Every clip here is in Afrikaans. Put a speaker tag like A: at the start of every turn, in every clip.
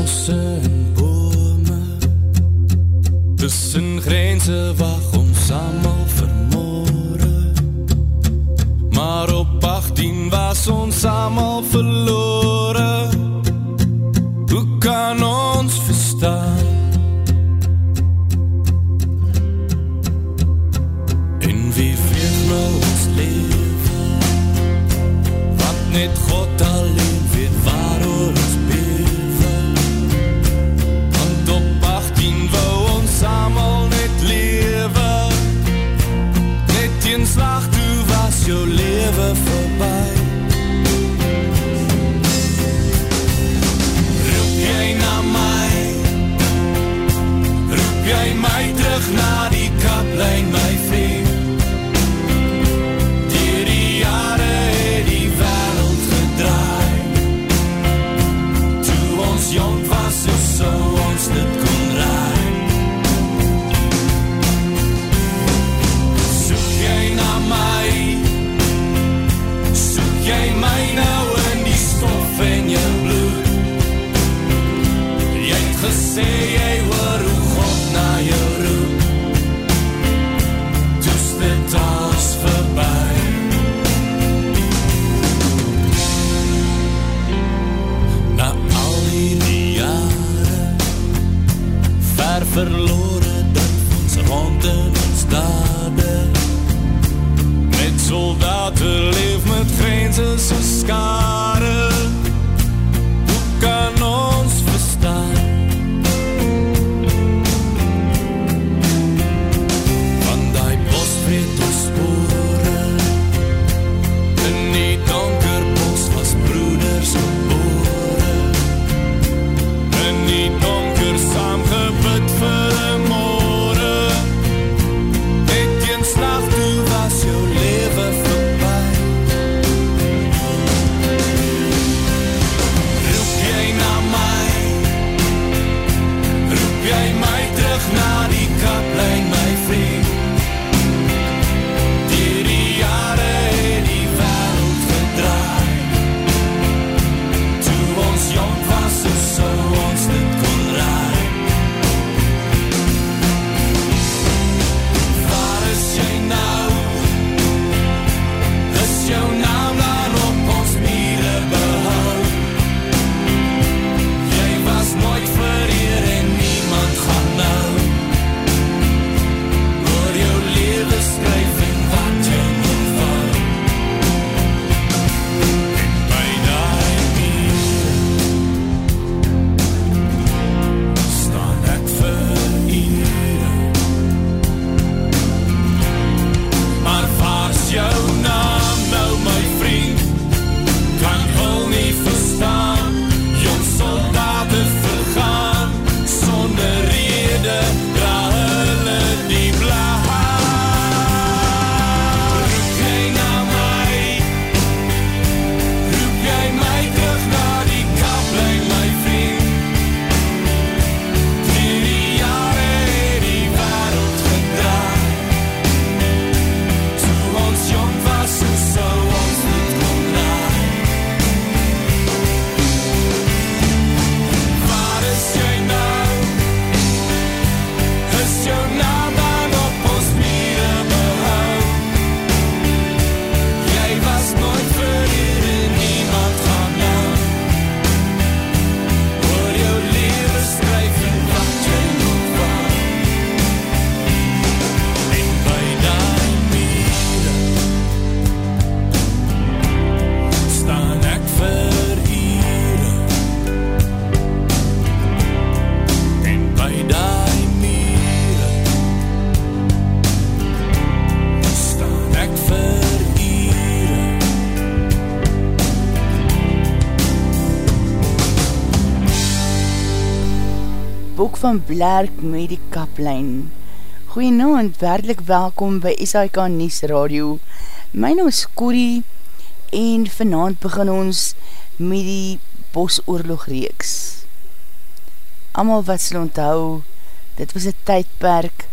A: bosse en bome. Tussen grense wag ons allemaal vermoorde Maar op 18 was ons allemaal verloor soldaten, met soldaten. van
B: Blerk met die kaplijn. Goeienaand, werdelik welkom by SIK Nies Radio. My naam is Corrie en vanavond begin ons met die bosoorlog reeks. Amal wat sal onthou, dit was een tydperk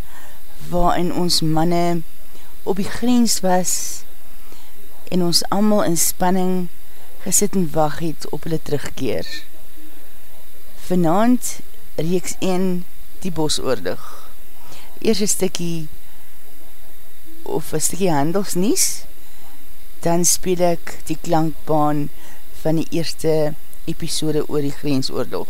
B: waarin ons manne op die grens was en ons amal in spanning gesit en wacht het op hulle terugkeer. Vanavond 1 die bosoordig. Eers een stikkie of een stikkie handelsnies, dan speel ek die klankbaan van die eerste episode oor die grensoorlog.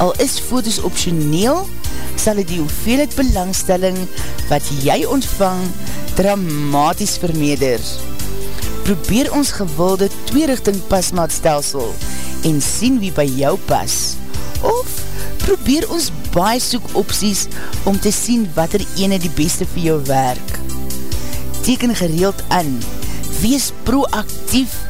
B: Al is foto's optioneel, sal het die hoeveelheid belangstelling wat jy ontvang dramatisch vermeerder. Probeer ons gewilde tweerichting pasmaatstelsel en sien wie by jou pas. Of probeer ons baie soek opties om te sien wat er ene die beste vir jou werk. Teken gereeld aan, wees proactief en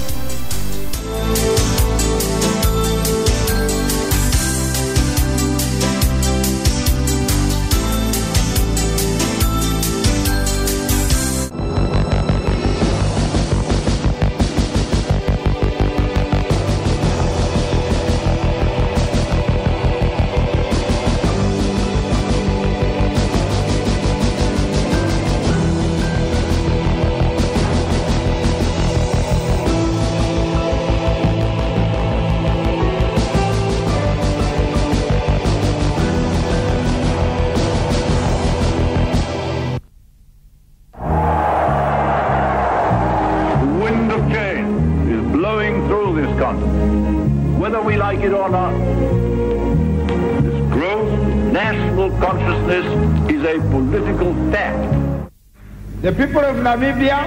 C: The people of Namibia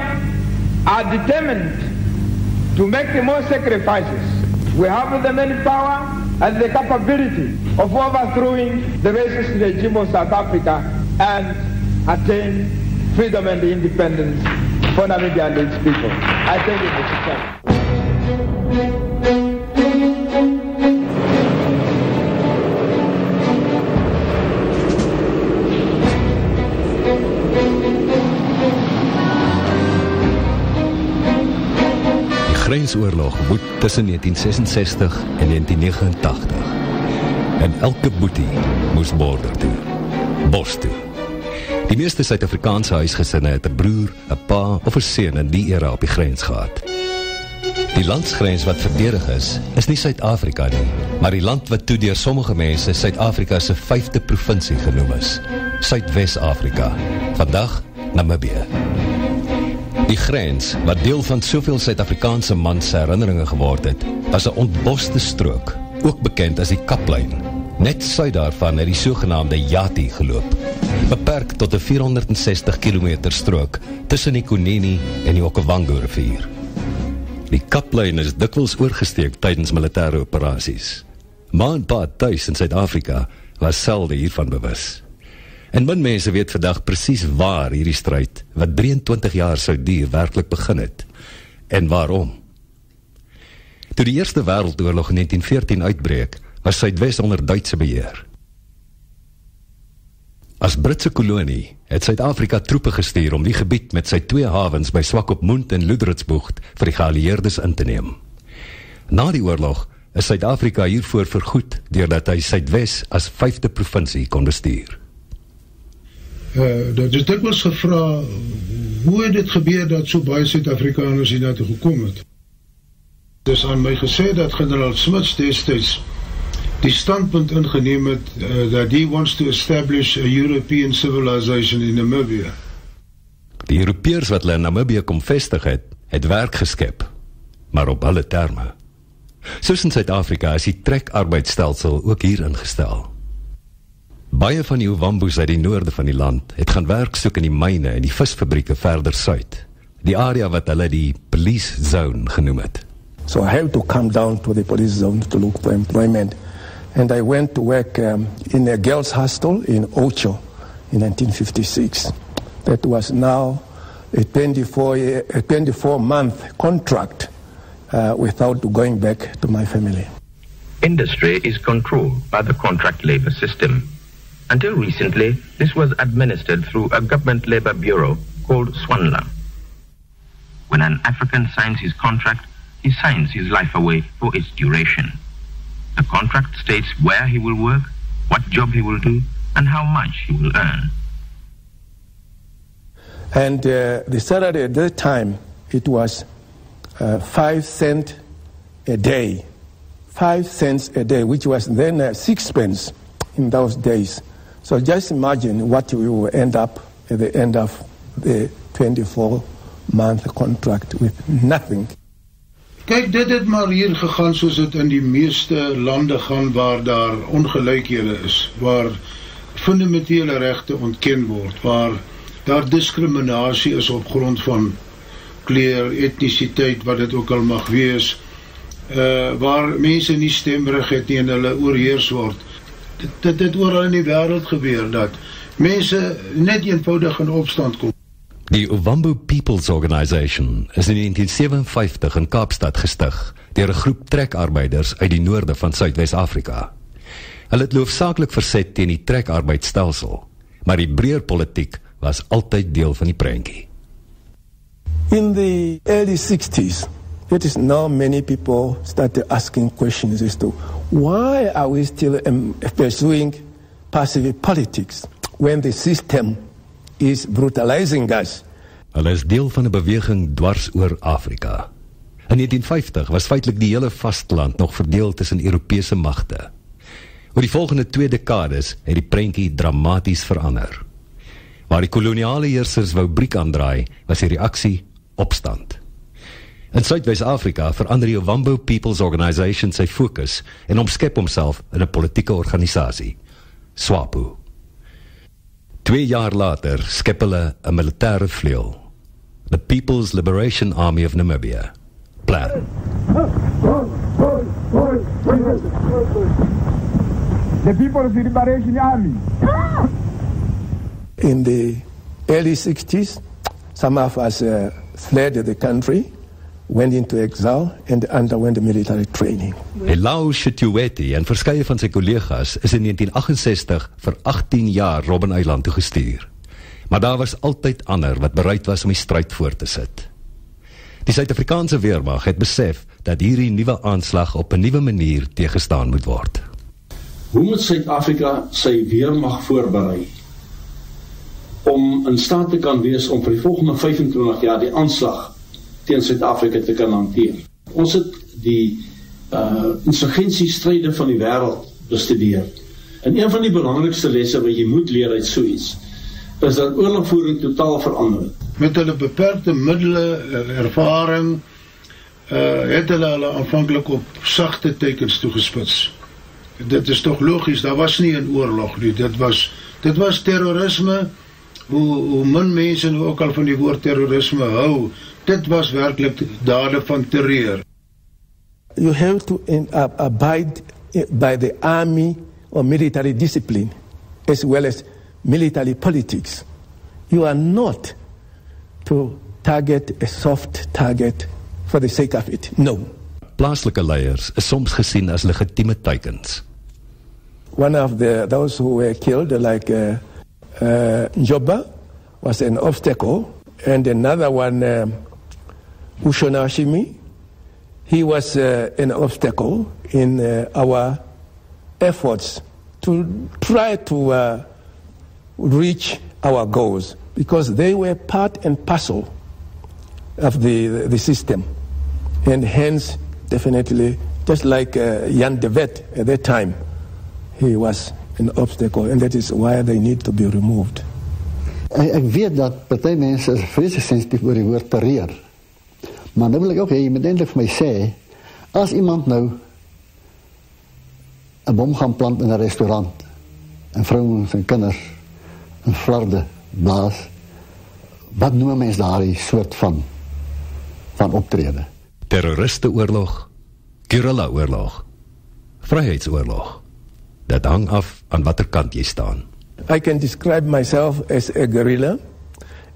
C: are determined to make the most sacrifices. We have the manpower and the capability of overthrowing the racist regime of South Africa and attain freedom and independence for Namibia and its people. I thank you, Mr. Chairman.
D: Grensoorlog woed tussen 1966 en 1989. En elke boetie moes border toe. Bos toe. Die meeste Suid-Afrikaanse huisgesinne het een broer, een pa of een seen in die era op die grens gehad. Die landsgrens wat verdedig is, is nie Suid-Afrika nie, maar die land wat toe dier sommige mense Suid-Afrika's vijfde provincie genoem is. Suid-West-Afrika. Vandag Namibie. Die grens, wat deel van soveel Suid-Afrikaanse mans herinneringe geword het, was een ontboste strook, ook bekend as die Kaplijn. Net suid daarvan het die sogenaamde Yati geloop, beperk tot een 460 kilometer strook tussen die Kunini en die Okavango rivier. Die Kaplijn is dikwels oorgesteek tydens militaire operaties. Ma en pa thuis in Suid-Afrika was selde hiervan bewus. En min mense weet vandag precies waar hierdie strijd, wat 23 jaar sou dier, werkelijk begin het. En waarom? Toe die Eerste Wereldoorlog in 1914 uitbreek, was Suidwest onder Duitse beheer. As Britse kolonie het Suid-Afrika troepe gestuur om die gebied met sy twee havens by Swakopmund en Ludritsbocht vir die geallieerdes in te neem. Na die oorlog is Suid-Afrika hiervoor vergoed, doordat hy Suidwest as vijfde provincie kon bestuur.
E: Dat is dikwels gevra hoe het dit gebeur dat so baie Suid-Afrikaners hier naartoe gekom het? Dis aan my gesê dat generaal Smits destyds die standpunt ingeneem het uh, that he wants to establish a European civilization in Namibia.
D: Die Europeërs wat hulle in Namibië kom vestig het, het werk geskep, maar op hulle terme. Soos in Suid-Afrika is die trekarbeidstelsel ook hier ingestel. Baie van die Ovambos uit die noorde van die land het gaan werk soek in die myne en die visfabrieke verder suid, die area wat hulle die police zone genoem het.
F: So I had to come down to the police zone to look for employment. And I went to work um, in a girls' hostel in Ocho in 1956. That was now a 24, year, a 24 month contract uh, without going back to my family.
G: Industry is controlled by the contract labor system. Until recently, this was administered through a government labor bureau called SWANLA. When an African signs his contract, he signs his life away for its duration. The contract states where he will work, what job he will do, and how much he will earn.
F: And uh, the salary at that time, it was uh, five cents a day. Five cents a day, which was then uh, sixpence in those days. So just imagine what we will end up at the end of the 24 month contract with nothing.
E: Kyk, dit het maar hier gegaan soos dit in die meeste lande gaan waar daar ongelykhede is, waar fundamentele regte ontken word, waar daar diskriminasie is op grond van kleur, etnisiteit, wat dit ook al mag wees, uh waar mense nie stemreg het nie en hulle oorheers word. Dit dit het oral in die wêreld gebeur dat mense net eenvoudig in opstand kom.
D: Die Ovambo People's Organisation is in 1957 in Kaapstad gestig deur 'n groep trekarbeiders uit die noorde van Suidwes-Afrika. Hulle het loofsaaklik verset teen die trekarbeidstelsel, maar die breër politiek was altyd deel van die prentjie.
F: In the early 60s, it is now many people started asking questions as to why are we still um, pursuing passive politics when the system is brutalizing us.
D: Hulle is deel van 'n beweging dwars oor Afrika. In 1950 was feitelik die hele vasteland nog verdeel tussen Europese magte. Oor die volgende 2 dekades het die prentjie dramaties verander. Waar die koloniale heersers wou briek aandraai, was die reaksie opstand. In Suidwes-Afrika verander die Ovambo People's Organisation sy fokus en omskep homself in 'n politieke organisasie, SWAPO. Twee jaar later skep hulle 'n militêre vleuel, the People's Liberation Army of Namibia. Plan.
C: The People's Liberation Army.
F: In the early 60s, some of us uh, fled the country, went into exile, and underwent military training.
D: Elau Shituweti en verskeie van sy kollegas is in 1968 vir 18 jaar Robben Eiland toe gestuur. Maar daar was altyd ander wat bereid was om die stryd voort te sit. Die Suid-Afrikaanse weermag het besef dat hierdie nuwe aanslag op 'n nuwe manier teëgestaan moet word.
H: Hoe moet Suid-Afrika sy weermag voorberei om in staat te kan wees om vir die volgende 25 jaar die aanslag teen Suid-Afrika te kan hanteer? Ons het die uh insurgensiestryde van die wêreld bestudeer. En een van die belangrikste lesse wat jy moet leer uit so iets is dat oorlogvoering totaal verander het.
E: Met hulle beperkte middele, hulle ervaring, uh het hulle hulle aanvanklik op sagte tekens toegespits. Dit is tog logies, daar was nie 'n oorlog nie. Dit was dit was terrorisme. Hoe hoe min mense nou ook al van die woord terrorisme hou, dit was werklik dade van terreur.
F: You have to abide by the army or military discipline as well as military politics. You are not to target a soft target for the sake of it. No.
D: Plaaslike leiers is soms gesien as legitieme teikens.
F: One of the those who were killed, like uh, uh, Njoba, was an obstacle, and another one, um, Ushonashimi, he was uh, an obstacle in uh, our efforts to try to uh, reach our goals because they were part and parcel of the, the system. And hence, definitely, just like uh, Jan de Wet at that time, he was an obstacle, and that is why they need to be removed.
I: Ek, ek weet dat party mense is vreeslik sensitief oor die woord pareer. Maar nou wil ek ook hê jy moet eintlik vir my sê as iemand nou 'n bom gaan plant in 'n restaurant en vrouens en kinders in flarde blaas, wat noem mens daardie soort van van optrede?
D: Terroristeoorlog, guerrilla-oorlog, vryheidsoorlog. Dit hang af aan watter kant jy staan.
F: I can describe myself as a guerrilla,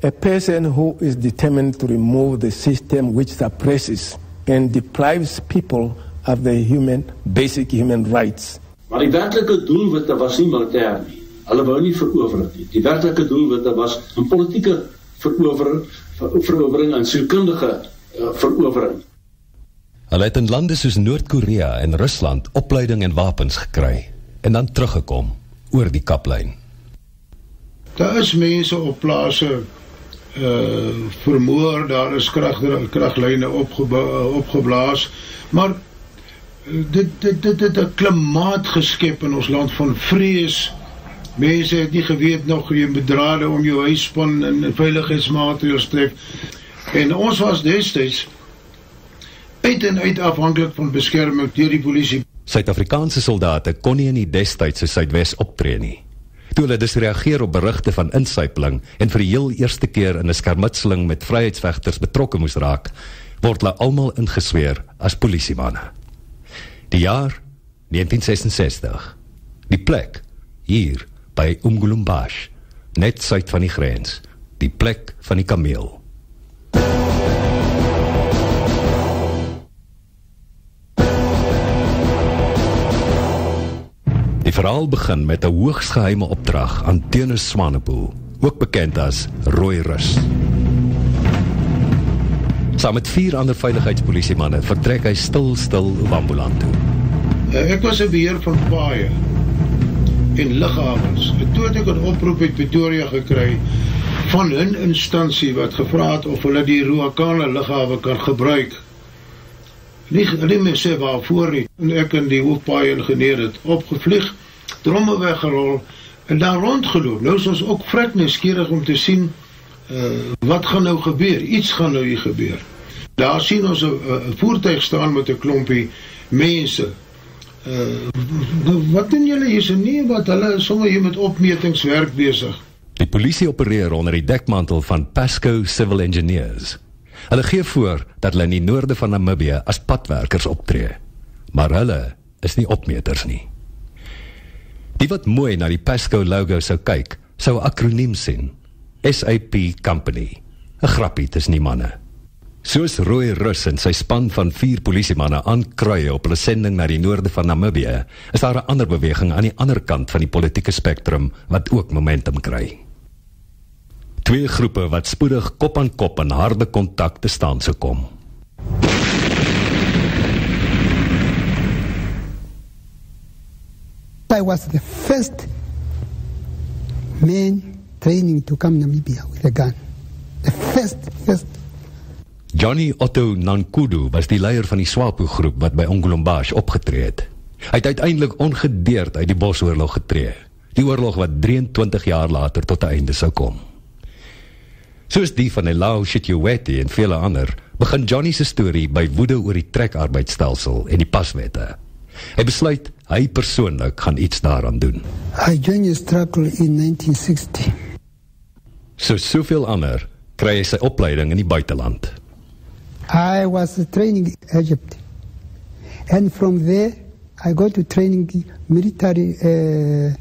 F: a person who is determined to remove the system which suppresses and deprives people of their human, basic human rights.
H: Maar die werklike doelwitte was nie militêr nie. Hulle wou nie verower nie. Die werklike doelwitte was 'n politieke verower ver, verowering en sielkundige uh, verowering.
D: Hulle het in lande soos Noord-Korea en Rusland opleiding en wapens gekry en dan teruggekom oor die kaplyn.
E: Daar is mense op plase uh vermoor, daar is krag kraglyne opgeba, opgeblaas, maar dit dit dit het 'n klimaat geskep in ons land van vrees. Mense het nie geweet nog jy bedrade om jou huisspan en veiligheidsmaatreëls tref. En ons was destyds uit en uit afhanklik van beskerming deur die polisie.
D: Suid-Afrikaanse soldate kon nie in die destydse Suidwes optree nie. Toe hulle dus reageer op berigte van insypeling en vir die heel eerste keer in 'n skermutseling met vryheidsvegters betrokke moes raak, word hulle almal ingesweer as polisiemanne. Die jaar 1966. Die plek hier by Umgulumbash, net suid van die grens, die plek van die kameel. Die verhaal begin met 'n hoogs geheime opdrag aan Teunus Swanepoel, ook bekend as Rooi Rus. Saam met vier ander veiligheidspolisiemanne vertrek hy stil stil Wambuland toe.
E: Uh, ek was 'n beheer van paaie en lughawens. Toe het ek 'n oproep uit Pretoria gekry van 'n instansie wat gevra het of hulle die Ruakana lughawe kan gebruik. Nie nie meer sê waarvoor nie. En ek en die hoofpaai ingenieur het opgevlieg, dromme weggerol en daar rondgeloop. Nou is ons ook vrek nuuskierig om te sien uh, wat gaan nou gebeur? Iets gaan nou hier gebeur. Daar sien ons 'n voertuig staan met 'n klompie mense. Uh, wat doen julle hier so nie wat hulle sommer hier met opmetingswerk besig?
D: Die polisie opereer onder die dekmantel van Pasco Civil Engineers. Hulle gee voor dat hulle in die noorde van Namibië as padwerkers optree. Maar hulle is nie opmeters nie. Die wat mooi na die Pasco logo sou kyk, sou 'n akroniem sien. SAP Company. 'n Grappie tussen die manne. Soos Rooi Rus en sy span van 4 polisiemanne aankruie op hulle sending na die noorde van Namibië, is daar 'n ander beweging aan die ander kant van die politieke spektrum wat ook momentum kry. Twee groepe wat spoedig kop aan kop in harde kontak te staan sou kom.
J: I was the first man training to come Namibia with a gun. The first, first.
D: Johnny Otto Nankudu was die leier van die Swapo groep wat by Ongolombash opgetree het. Hy het uiteindelik ongedeerd uit die Bosoorlog getree. Die oorlog wat 23 jaar later tot 'n einde sou kom. Soos die van Elau Shitjeweti en vele ander, begin Johnny se storie by woede oor die trekarbeidstelsel en die paswette. Hy besluit hy persoonlik gaan iets daaraan doen.
J: I joined the struggle in 1960.
D: So soveel ander kry hy sy opleiding in die buiteland.
J: I was training in Egypt. And from there I go to training military uh,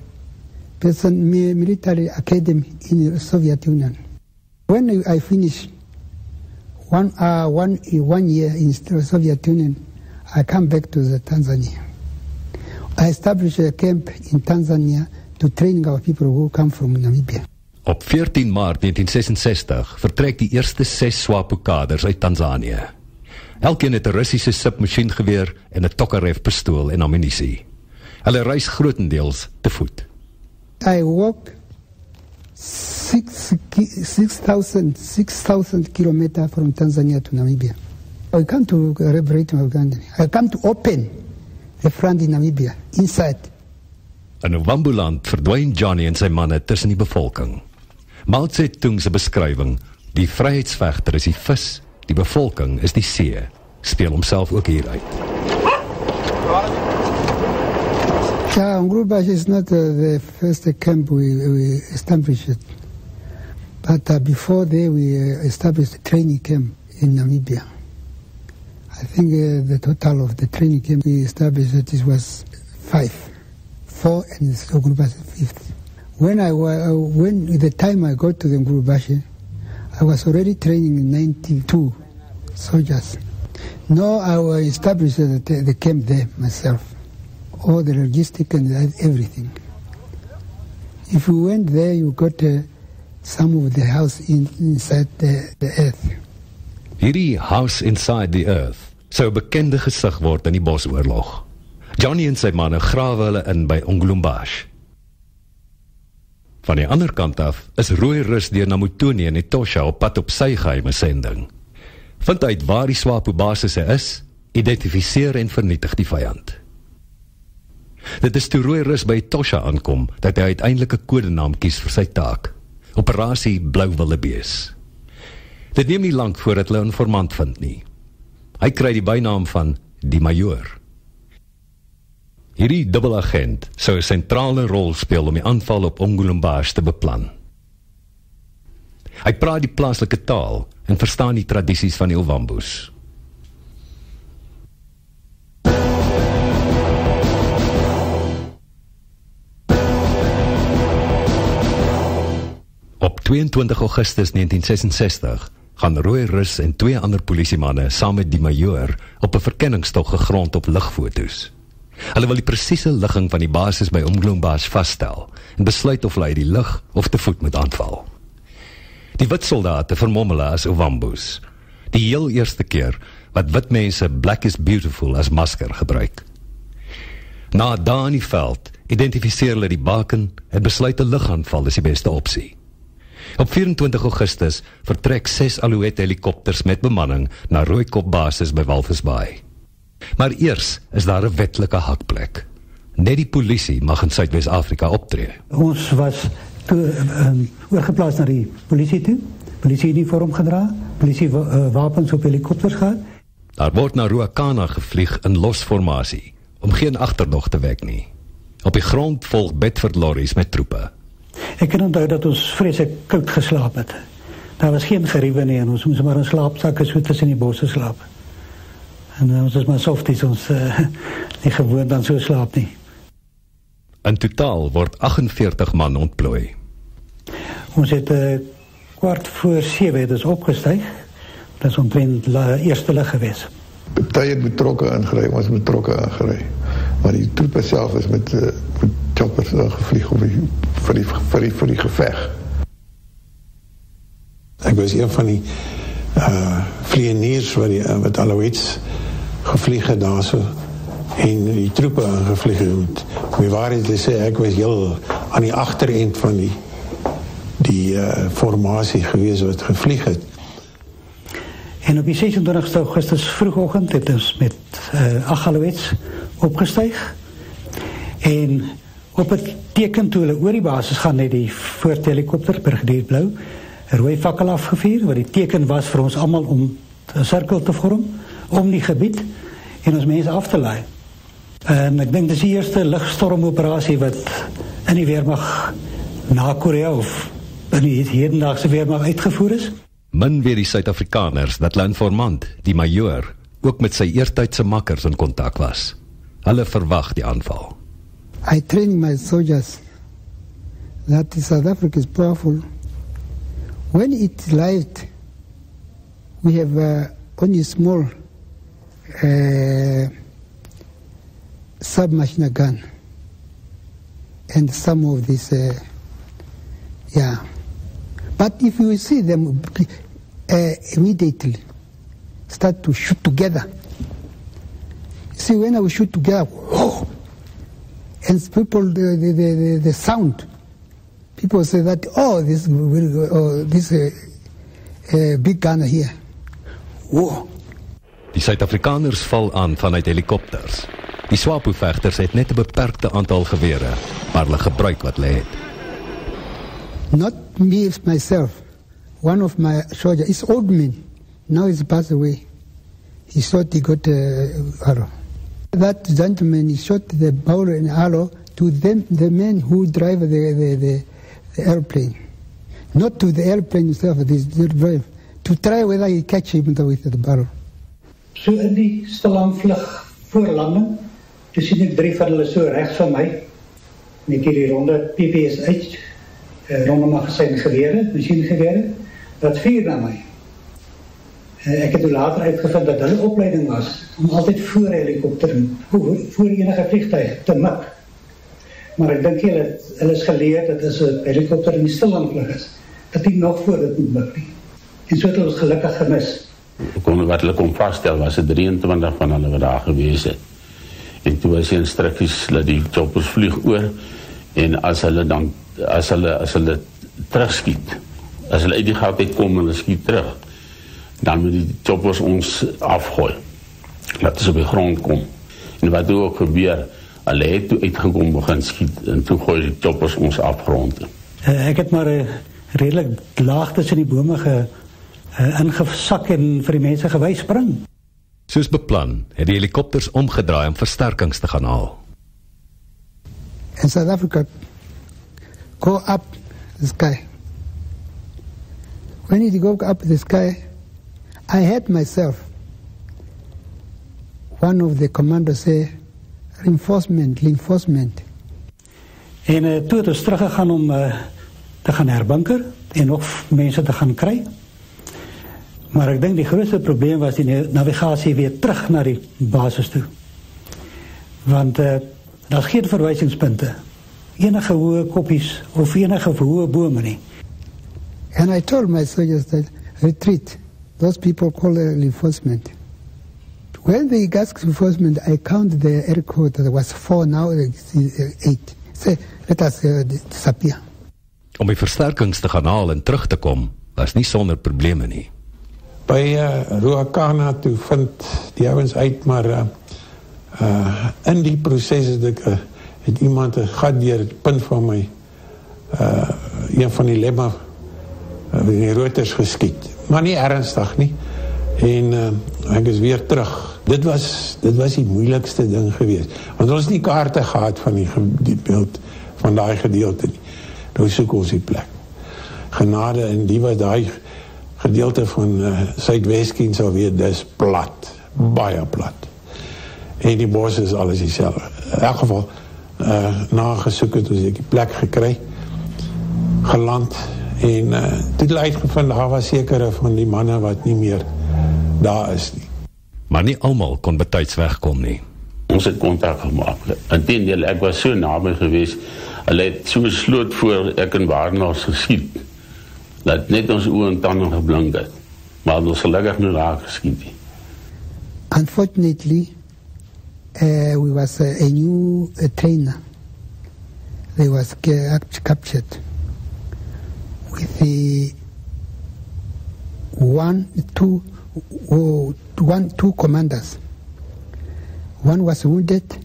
J: person military academy in the Soviet Union. When I finished one uh, one one year in the Soviet Union, I come back to the Tanzania. I established a camp in Tanzania to train our people who come from Namibia.
D: Op 14 Maart 1966 vertrek die eerste 6 SWAPO-kaders uit Tanzanië. Elkeen het 'n Russiese submasjiengeweer en 'n Tokarev pistool en ammunisie. Hulle reis grootendeels te voet.
J: I walk 6000 6000 km from Tanzania to Namibia. I come to liberate Uganda. I come to open the front in Namibia, inside.
D: In Wambuland verdwyn Johnny en sy manne tussen die bevolking. Mao Zedong se beskrywing, die vryheidsvegter is die vis, die bevolking is die see, speel homself ook hier uit.
J: Yeah, Ngrubash is not uh, the first camp we, we established. But uh, before there, we uh, established a training camp in Namibia. I think uh, the total of the training camp we established it was five, four, and Ngrubash fifth. When I uh, when the time I got to the Ngrubashi, I was already training in 92 soldiers. No, I established the, the camp there myself, all the logistic and everything. If you went there, you got uh, some of the house in, inside the, the earth.
D: Hierdie House Inside the Earth sou 'n bekende gesig word in die Bosoorlog. Johnny en sy manne grawe hulle in by Onglumbash. Van die ander kant af is Rooi Rus deur na Motoni en Etosha op pad op sy geheime sending. Vind uit waar die Swapo basisse is, identifiseer en vernietig die vyand. Dit is toe Rooi Rus by Etosha aankom dat hy uiteindelik 'n kodenaam kies vir sy taak. Operasie Blou Wildebees. Dit neem nie lank voordat hulle 'n informant vind nie. Hy kry die bynaam van die majoor. Hierdie dubbelagent sou 'n sentrale rol speel om die aanval op Ongulumbaas te beplan. Hy praat die plaaslike taal en verstaan die tradisies van die Ovambos. Op 22 Augustus 1966 gaan Rooi Rus en twee ander polisiemanne saam met die majoor op 'n verkenningstog gegrond op ligfoto's. Hulle wil die presiese ligging van die basis by Omgloombaas vasstel en besluit of hulle uit die lug of te voet moet aanval. Die wit soldate vermom hulle as Ovambos. Die heel eerste keer wat wit mense black is beautiful as masker gebruik. Na daai in die veld identifiseer hulle die baken en besluit 'n lugaanval is die beste opsie. Op 24 Augustus vertrek 6 Alouette helikopters met bemanning na Rooikop basis by Walvisbaai. Maar eers is daar 'n wetlike hakplek. Net die polisie mag in Suidwes-Afrika optree.
K: Ons was toe um, oorgeplaas na die polisie toe. Polisie uniform gedra, polisie uh, wapens op helikopters gehad.
D: Daar word na Ruakana gevlieg in losformasie om geen agterdog te wek nie. Op die grond volg Bedford lorries met troepe.
K: Ek kan onthou dat ons vreeslik koud geslaap het. Daar was geen geriewe nie en ons moes maar in slaapsakke so tussen die bosse slaap. En uh, ons is maar softies ons uh, nie gewoon dan so slaap nie.
D: In totaal word 48 man ontplooi.
K: Ons het uh, kwart voor 7 het ons opgestyg. Dit is omtrent la eerste lig gewees.
L: Party het betrokke ingery, ons betrokke ingery. Maar die troepe self is met uh, met choppers uh, gevlieg op die vir die vir die vir die geveg.
M: Ek was een van die uh vlieëniers wat die uh, wat Alouettes gevlieg het daarso en die troepe aangevlieg het. My waarheid te sê ek was heel aan die agterend van die die uh formasie gewees wat gevlieg het.
K: En op die 26 Augustus vroegoggend het ons met uh Agalowets opgestyg. En op het teken toe hulle oor die basis gaan net die voorhelikopter Brigadier Blou rooi fakkel afgevuur wat die teken was vir ons almal om 'n sirkel te vorm om die gebied en ons mense af te lei. En ek dink dis die eerste ligstormoperasie wat in die weermag na Korea of in die hedendaagse weermag uitgevoer is.
D: Min weer die Suid-Afrikaners dat hulle informant, die majoor, ook met sy eertydse makkers in kontak was. Hulle verwag die aanval.
J: I train my soldiers that South Africa is powerful. When it's light, we have uh, only small uh, submachine gun and some of this, uh, yeah. But if you see them uh, immediately start to shoot together, see when I shoot together, whoa, and people the the, the, the sound, people say that oh this oh, this uh, uh, big gun here, whoa.
D: Die Suid-Afrikaners val aan vanuit helikopters. Die Swapo-vegters het net 'n beperkte aantal gewere, maar hulle gebruik wat hulle het.
J: Not me myself. One of my soldiers is old man. Now he's passed away. He thought he got a arrow. That gentleman shot the bow and arrow to them, the men who drive the, the, the, the airplane. Not to the airplane itself, the drive. To try whether he catch him with the barrel.
K: So in die stilaanvlug voor landing, toe sien ek drie van hulle so rechts van my. En ek hier die ronde PPS uit, uh, ronde magazijn gewere, machine gewere, wat vier na my. Ek het toen later uitgevind dat hulle opleiding was om altyd voor helikopter, voor, voor enige vliegtuig te mik. Maar ek dink hulle, hulle is geleerd dat as een helikopter in die stilaanvlug is, dat die nog voor dit moet mik nie. En so het ons gelukkig gemist
N: kon wat hulle kon vasstel was 'n 23 van hulle wat daar gewees het. En toe was die instruksies dat die choppers vlieg oor en as hulle dan as hulle as hulle terugskiet, as hulle uit die gat uit kom en hulle skiet terug, dan moet die choppers ons afgooi. Laat ons op die grond kom. En wat toe ook gebeur, hulle het toe uitgekom begin skiet en toe gooi die choppers ons afgrond.
K: Uh, ek het maar uh, redelik laag tussen die bome ge uh, ingesak en vir die mense gewys bring.
D: Soos beplan, het die helikopters omgedraai om versterkings te gaan haal.
J: In South Africa, go up the sky. When you go up the sky, I had myself, one of the commanders say, reinforcement, reinforcement.
K: En uh, toe het ons teruggegaan om uh, te gaan herbunker en nog mense te gaan kry. Maar ek dink die grootste probleem was die navigasie weer terug na die basis toe. Want uh, daar's geen verwysingspunte. Enige hoë koppies of enige hoë bome nie.
J: And I told my soldiers that retreat. Those people call it reinforcement. When they asked reinforcement, I count the air code that was four, now it's eight. Say, let us uh, disappear.
D: Om die versterkings te gaan haal en terug te kom, was nie sonder probleme nie
M: by uh, Ruakana toe vind die ouens uit maar uh, uh, in die proses het ek uh, het iemand 'n gat deur die punt van my uh, een van die lemma uh, die rotors geskiet maar nie ernstig nie. En uh, ek is weer terug. Dit was dit was die moeilikste ding geweest. Want ons het nie kaarte gehad van die, die beeld van daai gedeelte nie. Nou soek ons die plek. Genade en die wat daai gedeelte van uh, Suidweskien sal weet dis plat, baie plat. En die bos is alles dieselfde. In elk geval uh na gesoek het ons die plek gekry geland en uh dit het uitgevind daar was sekere van die manne wat nie meer daar is nie.
D: Maar nie almal kon betyds wegkom nie.
N: Ons het kontak gemaak. Inteendeel ek was so naby geweest. Hulle het so sloot voor ek en Waarnaars geskiet dat net ons oë en tande geblink het. Maar ons gelukkig nie raak geskiet.
J: Unfortunately, uh, we was uh, a new uh, trainer. They was captured the one, two, oh, one, two commanders. One was wounded,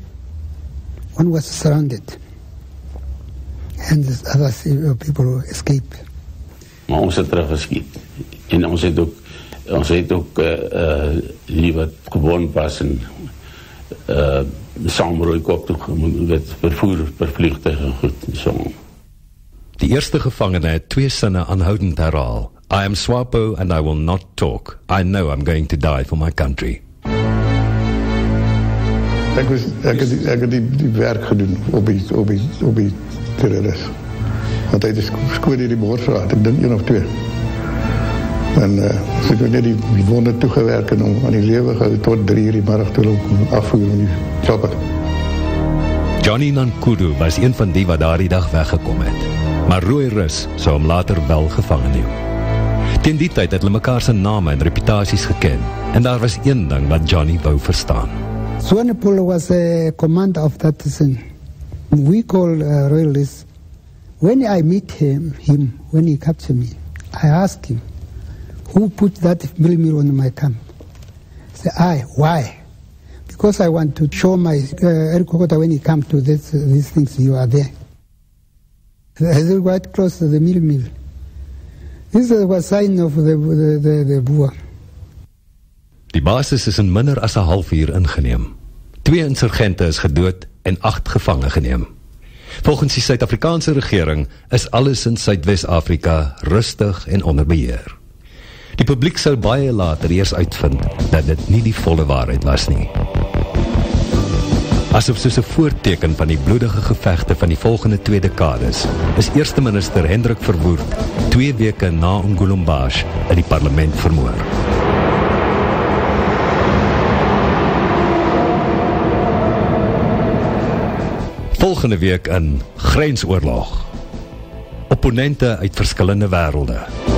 J: one was surrounded, and the other people escaped.
N: maar ons het teruggeskiet en ons het ook ons het ook uh, uh, die wat was en uh, saamrooi kop toe met vervoer per vliegtuig en goed so.
D: Die eerste gevangene het twee sinne aanhoudend herhaal I am Swapo and I will not talk I know I'm going to die for my country
L: ek, was, ek, het, ek het die, die werk gedoen op die, op die, op die terrorist want hy het skoon hier die moord gehad, ek dink een of twee. En uh, so ek het net die wonde toegewerk en om aan die lewe gehou tot drie uur die middag toe om afvoer om die chopper.
D: Johnny Nankudu was een van die wat daar die dag weggekom het. Maar Roy Rus sou hom later wel gevangen neem. Ten die tyd het hulle mekaar sy name en reputaties geken. En daar was een ding wat Johnny wou verstaan.
J: Swanepoel was a commander of that scene. We call uh, royalists When I meet him, him when he captured me, I ask him, who put that mill on my camp? Say, I, why? Because I want to show my uh, when he comes to this, uh, these things, you are there. We got close to the mill mill. This was sign of the, the, the, the boer.
D: Die basis is in minder as 'n halfuur ingeneem. Twee insurgente is gedood en 8 gevange geneem. Volgens die Suid-Afrikaanse regering is alles in Suidwes-Afrika rustig en onder beheer. Die publiek sou baie later eers uitvind dat dit nie die volle waarheid was nie. Asof soos 'n voorteken van die bloedige gevegte van die volgende twee dekades, is eerste minister Hendrik Verwoerd 2 weke na Ngulumbash in die parlement vermoor. Volgende week in Grensoorlog. Opponente uit verskillende wêrelde.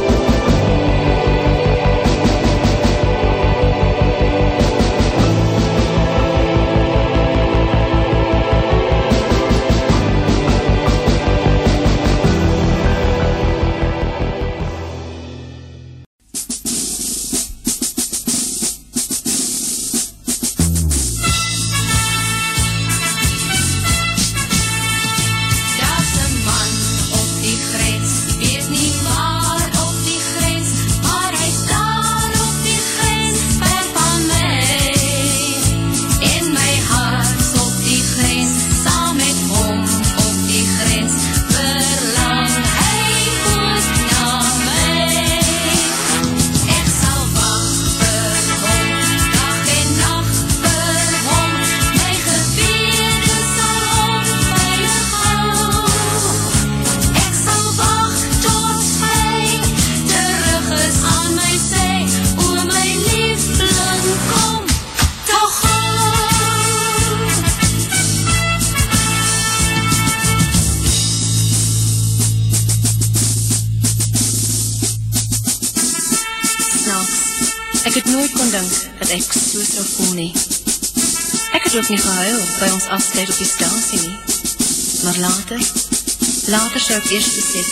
O: Sou ek eers besef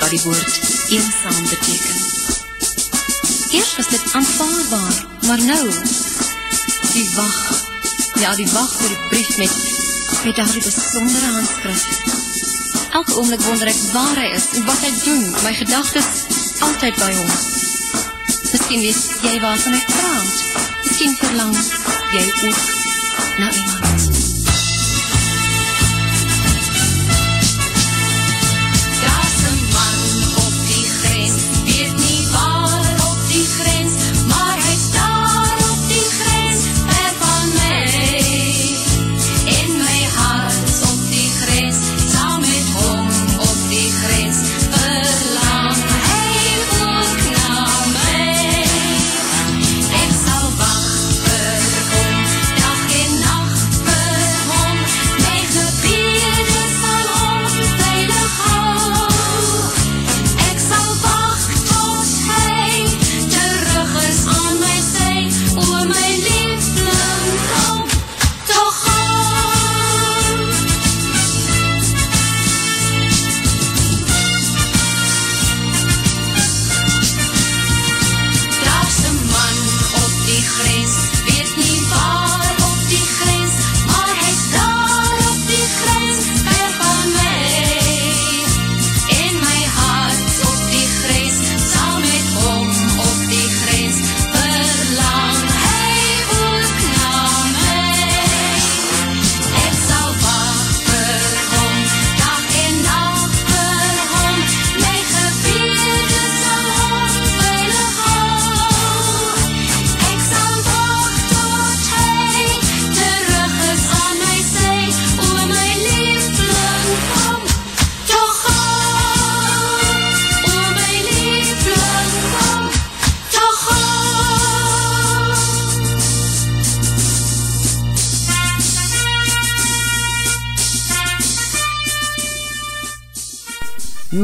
O: wat die woord eensaam beteken. Eers was dit aanvaarbaar, maar nou, die wag, ja die wag vir die brief met, met daar die besondere handskrif. Elke oomlik wonder ek waar hy is wat hy doen, my gedagtes altyd by hom. Miskien weet jy waarvan ek praat. Miskien verlang jy ook na iemand.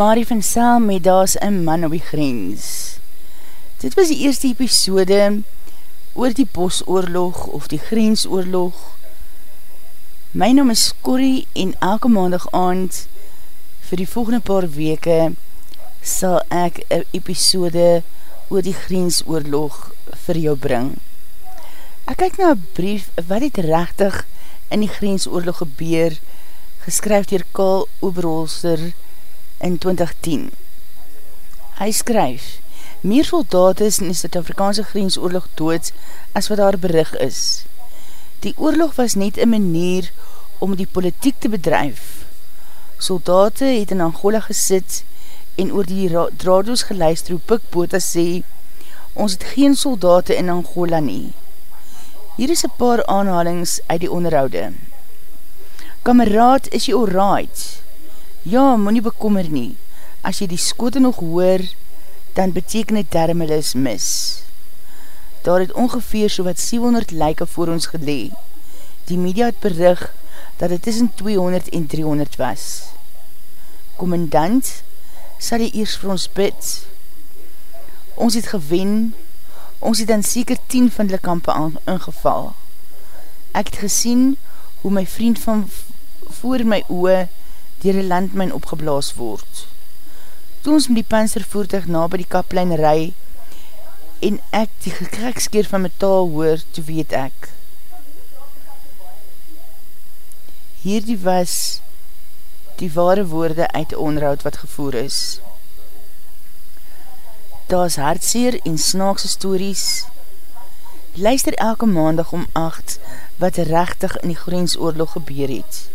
B: Marie van Saal met Daas een man op die grens. Dit was die eerste episode oor die bosoorlog of die grensoorlog. My naam is Corrie en elke maandag aand vir die volgende paar weke sal ek een episode oor die grensoorlog vir jou bring. Ek kyk na een brief wat het rechtig in die grensoorlog gebeur, geskryf dier Karl Oberholster in 2010. Hy skryf, meer soldaat is in die Zuid-Afrikaanse grensoorlog dood as wat daar berig is. Die oorlog was net een manier om die politiek te bedrijf. Soldate het in Angola gesit en oor die dradoos geluister hoe Pik Bota sê, ons het geen soldate in Angola nie. Hier is een paar aanhalings uit die onderhoude. Kameraad, is jy alright? Ja, moet nie bekommer nie. As jy die skote nog hoor, dan beteken het dermel is mis. Daar het ongeveer so wat 700 lyke voor ons gelee. Die media het berig dat het tussen 200 en 300 was. Commandant, sal jy eers vir ons bid? Ons het gewen, ons het dan seker 10 van die kampe ingeval. Ek het gesien hoe my vriend van voor my oe dier die landmijn opgeblaas word. Toe ons met die panservoertuig na by die kaplein ry en ek die gekrekskeer van my taal hoor, toe weet ek. Hierdie was die ware woorde uit die onderhoud wat gevoer is. Daar is hartseer en snaakse stories. Luister elke maandag om 8 wat rechtig in die grensoorlog gebeur het.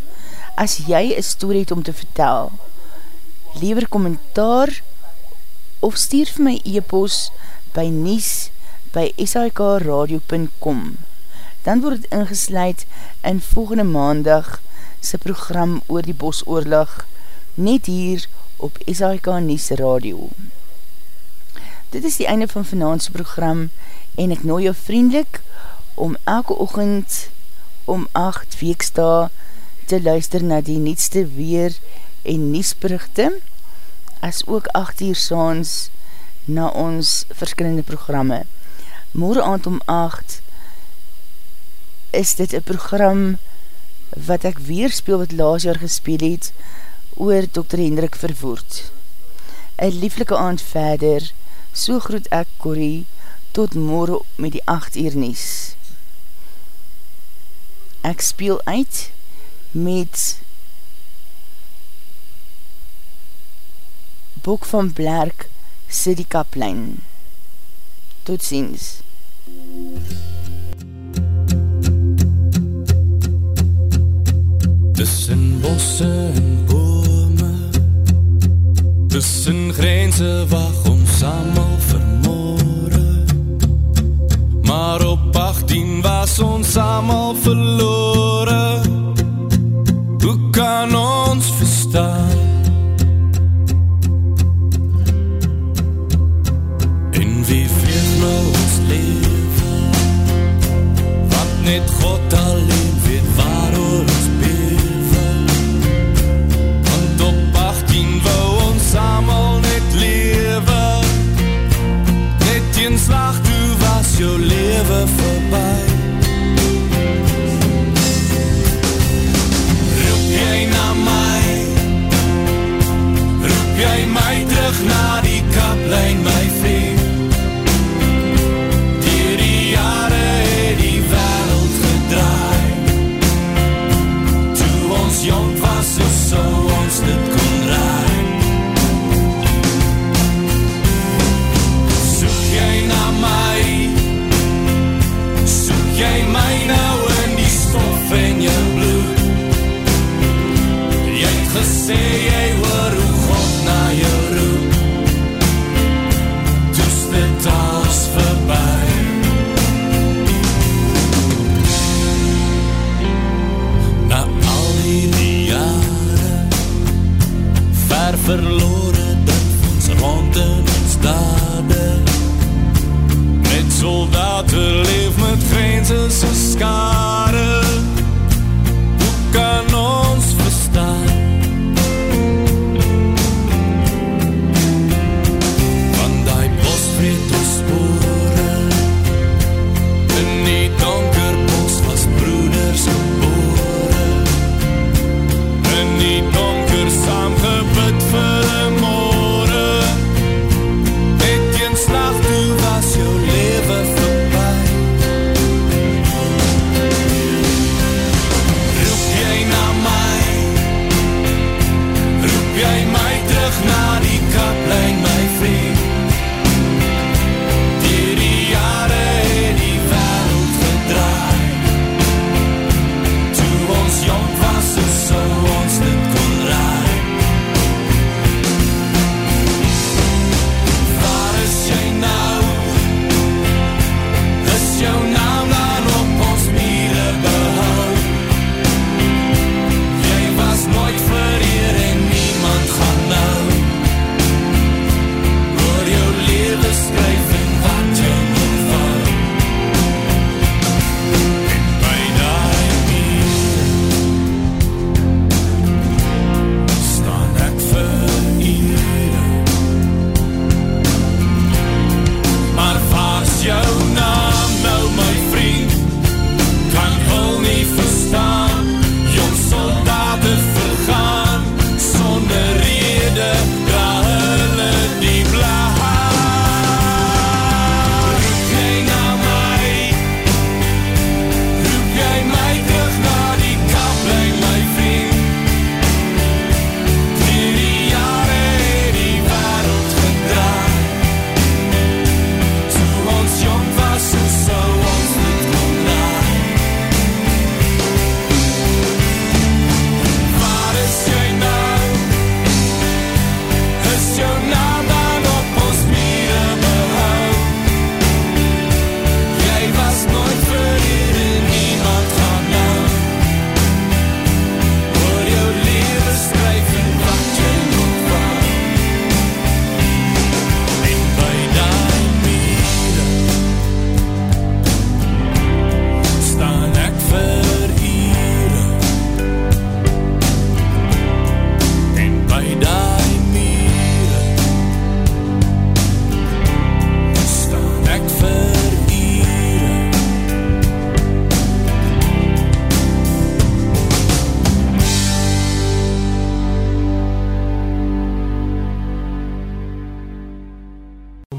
B: As jy een story het om te vertel, lever kommentaar of stuur vir my e-pos by nies by sikradio.com Dan word het ingesluid in volgende maandag sy program oor die bosoorlog net hier op SIK Nies Radio. Dit is die einde van vanavondse program en ek nooi jou vriendelik om elke ochend om 8 weeksta te luister na die nietste weer en niesberichte as ook 8 uur saans na ons verskillende programme. Morgen aand om 8 is dit een program wat ek weer speel wat laas jaar gespeel het oor Dr. Hendrik Vervoerd. Een lieflike aand verder, So groet ek Corrie tot morgen met die 8 uur nies. Ek speel uit met Bok van Blerk City Kaplein. Tot ziens.
A: Tussen bosse en bome Tussen grense wacht samal vermoore Maar op 18 was ons samal verloore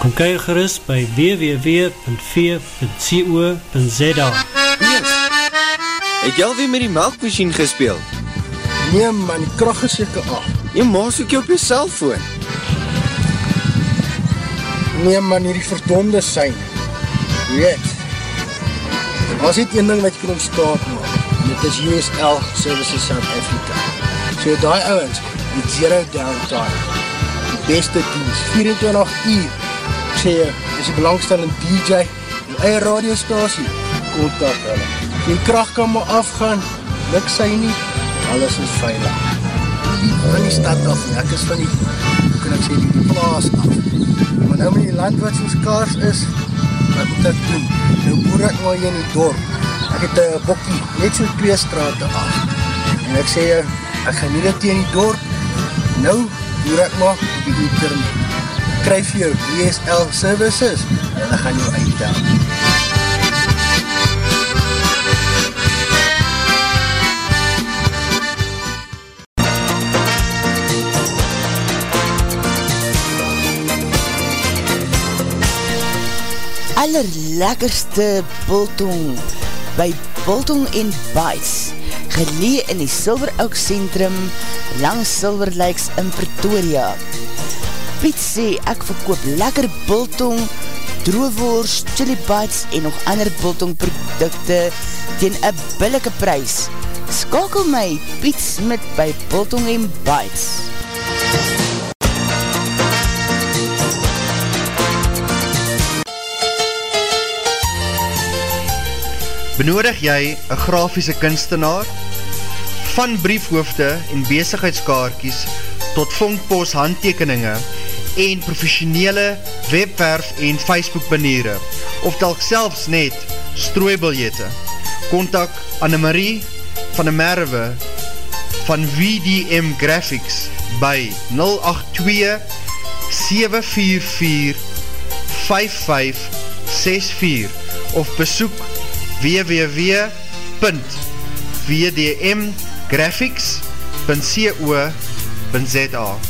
P: Kom kyk gerust by www.v.co.za
Q: Niels, het jy alweer met die melkmachine gespeeld?
R: Nee man, die kracht is jyke af.
Q: Jy maas ook jy op jy cellfoon.
R: Nee man, hierdie verdonde sein. Weet, as dit een ding wat jy kan ontstaat maak, dit is USL Services South Africa. So die ouwens, die zero downtime, die beste dienst, 24 uur, ek sê jy, is die belangstellende DJ, die eie radiostasie, kontak hulle. Die kracht kan maar afgaan, niks sy nie, alles is veilig. Die van die stad af, ek is van die, hoe kan ek sê, die plaas af. Maar nou met die land wat soos kaars is, wat moet ek doen? Nou boer ek maar hier in die dorp. Ek het een bokkie, net so twee straten af. En ek sê, ek gaan nie dit in die dorp. Nou boer ek maar op die internet. Kryf jou DSL services en dan gaan jou uitdaan.
B: allerlekkerste biltong by Biltong en Bites, gelee in die Silver Oak Centrum langs Silver Lakes in Pretoria. Piet sê ek verkoop lekker biltong, droewoers, chili bites en nog ander biltong producte teen een billike prijs. Skakel my Piet Smit by Biltong en Bites.
S: Benodig jy een grafiese kunstenaar? Van briefhoofde en bezigheidskaartjes tot vondpost handtekeninge en professionele webwerf en Facebook baniere of telk selfs net strooibiljette. Contact Annemarie van der Merwe van VDM Graphics by 082 744 5564 of besoek www.vdmgraphics.co.za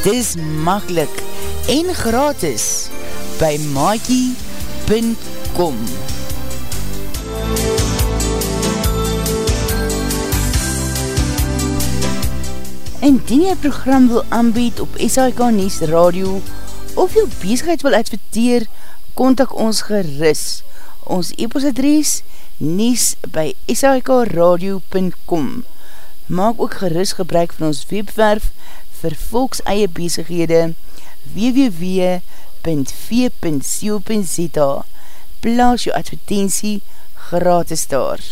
B: Dis makkelijk en gratis by maakie.com Indien jy program wil aanbied op SHK Nies Radio of jou bezigheid wil adverteer, kontak ons geris. Ons e-postadries nies by shkradio.com Maak ook geris gebruik van ons webwerf vir volks eie bezighede www.v.co.za Plaas jou advertentie gratis daar.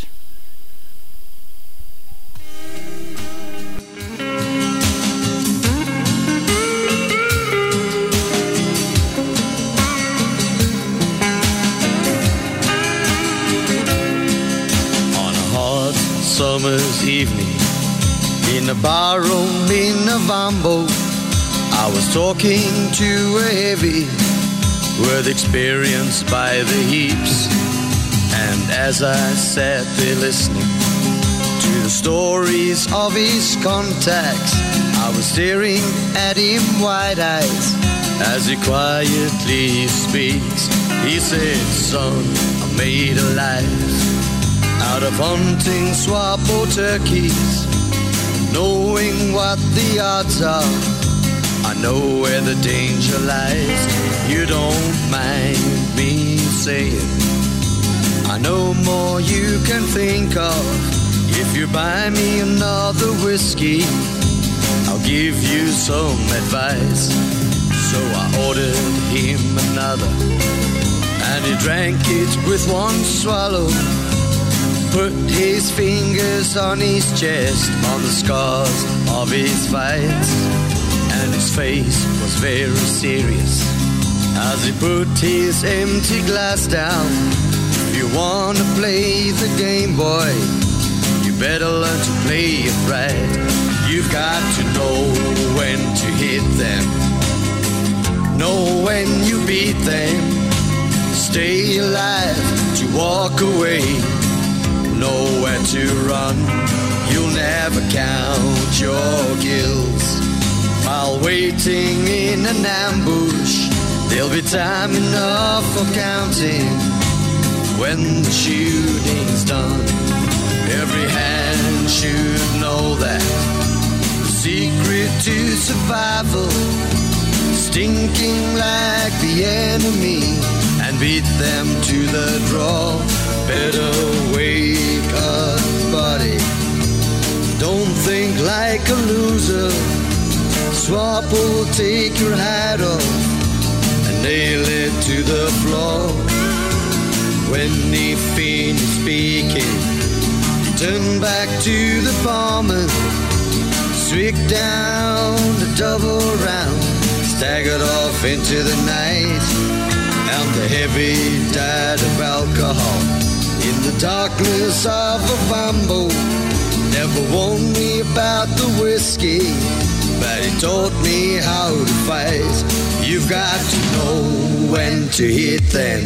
T: summer's evening in a bar room in Novambo. I was talking to a heavy with experience by the heaps. And as I sat there listening to the stories of his contacts, I was staring at him wide eyes as he quietly speaks. He said, Son, I made a life out of hunting swap turkeys, knowing what the odds are. I know where the danger lies. You don't mind me saying, I know more you can think of. If you buy me another whiskey, I'll give you some advice. So I ordered him another, and he drank it with one swallow put his fingers on his chest, on the scars of his fights. And his face was very serious as he put his empty glass down. If you wanna play the game, boy, you better learn to play it right. You've got to know when to hit them, know when you beat them, stay alive to walk away nowhere to run. You'll never count your kills while waiting in an ambush. There'll be time enough for counting when the shooting's done. Every hand should know that the secret to survival, stinking like the enemy, and beat them to the draw. Better wake up, buddy. Don't think like a loser. Swap will take your hat off and nail it to the floor. When he finished speaking, he turned back to the farmer, swig down the double round, staggered off into the night, and the heavy died of alcohol in the darkness of a bamboo. Never warned me about the whiskey, but he taught me how to fight. You've got to know when to hit them,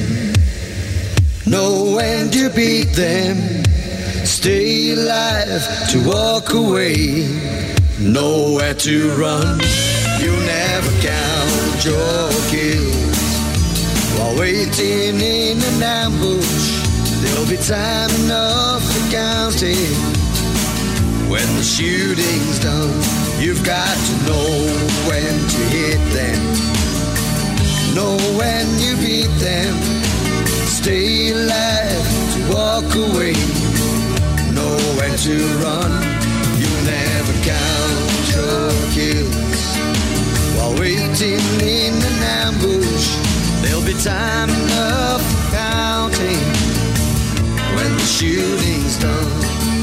T: know when to beat them, stay alive to walk away, know where to run. You never count your kills while waiting in an ambush. There'll be time enough for counting when the shooting's done. You've got to know when to hit them, know when you beat them, stay alive to walk away, know when to run. You'll never count your kills while waiting in an ambush. There'll be time enough for counting when the shooting's done.